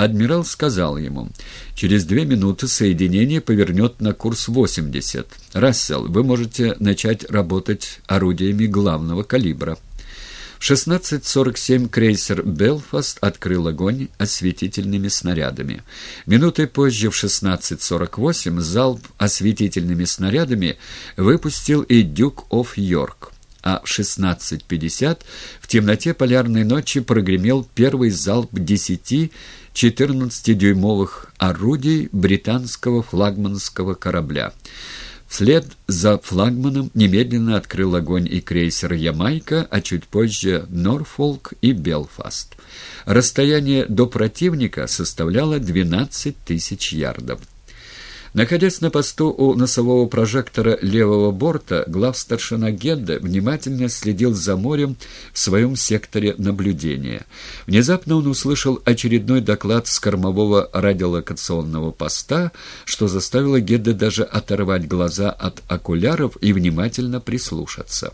Адмирал сказал ему, «Через две минуты соединение повернет на курс 80. Рассел, вы можете начать работать орудиями главного калибра». В 16.47 крейсер «Белфаст» открыл огонь осветительными снарядами. Минутой позже, в 16.48, залп осветительными снарядами выпустил и «Дюк оф Йорк» а в 16.50 в темноте полярной ночи прогремел первый залп десяти 14-дюймовых орудий британского флагманского корабля. Вслед за флагманом немедленно открыл огонь и крейсер «Ямайка», а чуть позже «Норфолк» и «Белфаст». Расстояние до противника составляло 12 тысяч ярдов. Находясь на посту у носового прожектора левого борта, главстаршина Гедда внимательно следил за морем в своем секторе наблюдения. Внезапно он услышал очередной доклад с кормового радиолокационного поста, что заставило Гедда даже оторвать глаза от окуляров и внимательно прислушаться.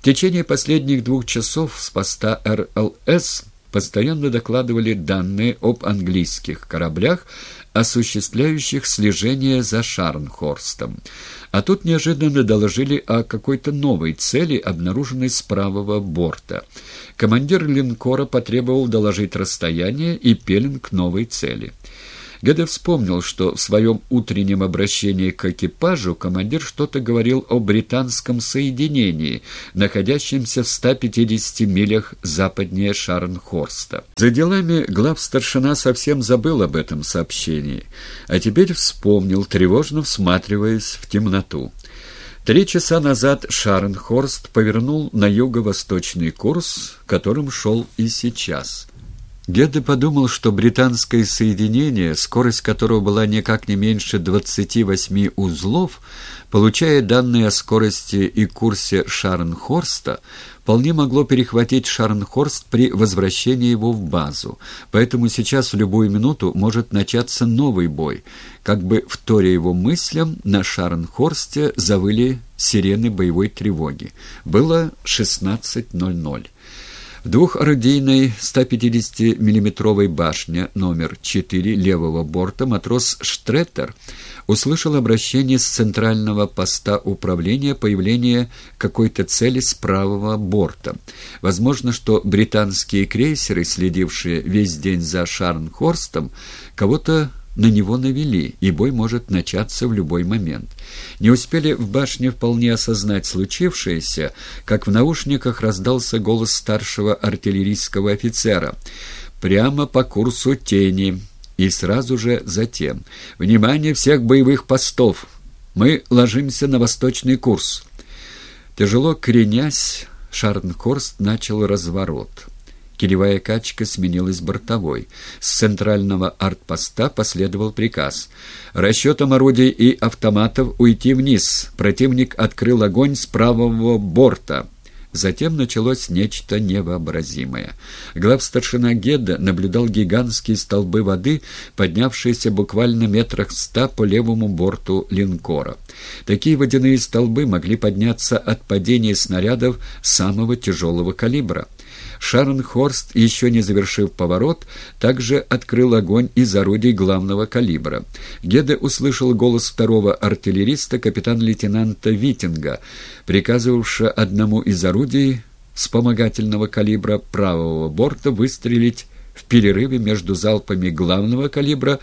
В течение последних двух часов с поста РЛС постоянно докладывали данные об английских кораблях, осуществляющих слежение за Шарнхорстом. А тут неожиданно доложили о какой-то новой цели, обнаруженной с правого борта. Командир линкора потребовал доложить расстояние и пеленг новой цели. Геде вспомнил, что в своем утреннем обращении к экипажу командир что-то говорил о британском соединении, находящемся в 150 милях западнее Шарнхорста. За делами глав старшина совсем забыл об этом сообщении, а теперь вспомнил, тревожно всматриваясь в темноту. Три часа назад Шарнхорст повернул на юго-восточный курс, которым шел и сейчас – Гедде подумал, что британское соединение, скорость которого была никак не меньше 28 узлов, получая данные о скорости и курсе Шарнхорста, вполне могло перехватить Шарнхорст при возвращении его в базу. Поэтому сейчас в любую минуту может начаться новый бой. Как бы вторя его мыслям, на Шарнхорсте завыли сирены боевой тревоги. Было 16.00. Двухорудийной 150 миллиметровой башне номер 4 левого борта матрос Штреттер услышал обращение с центрального поста управления появления какой-то цели с правого борта. Возможно, что британские крейсеры, следившие весь день за Шарнхорстом, кого-то на него навели, и бой может начаться в любой момент. Не успели в башне вполне осознать случившееся, как в наушниках раздался голос старшего артиллерийского офицера. «Прямо по курсу тени». И сразу же затем. «Внимание всех боевых постов! Мы ложимся на восточный курс». Тяжело кренясь, Шарнхорст начал разворот. Килевая качка сменилась бортовой. С центрального артпоста последовал приказ. Расчетом орудий и автоматов уйти вниз. Противник открыл огонь с правого борта. Затем началось нечто невообразимое. Главстаршина Геда наблюдал гигантские столбы воды, поднявшиеся буквально метрах ста по левому борту линкора. Такие водяные столбы могли подняться от падения снарядов самого тяжелого калибра. Шарнхорст, еще не завершив поворот, также открыл огонь из орудий главного калибра. Геде услышал голос второго артиллериста, капитан-лейтенанта Витинга, приказывавшего одному из орудий вспомогательного калибра правого борта выстрелить в перерыве между залпами главного калибра